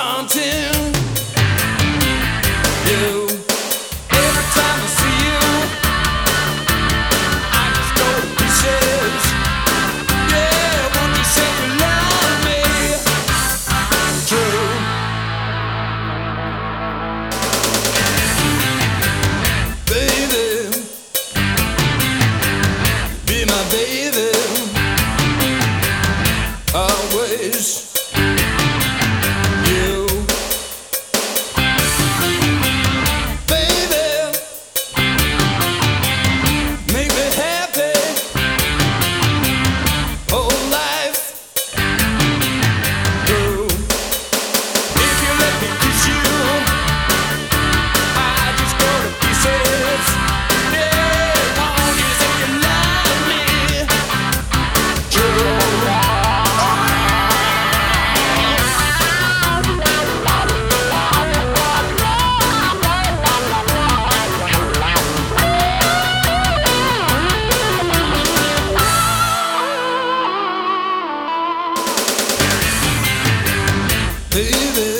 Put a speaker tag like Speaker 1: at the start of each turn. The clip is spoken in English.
Speaker 1: wanting you. Every time I see you, I just go to pieces. Yeah, you say you love me? True. Baby, be my baby. Always. baby.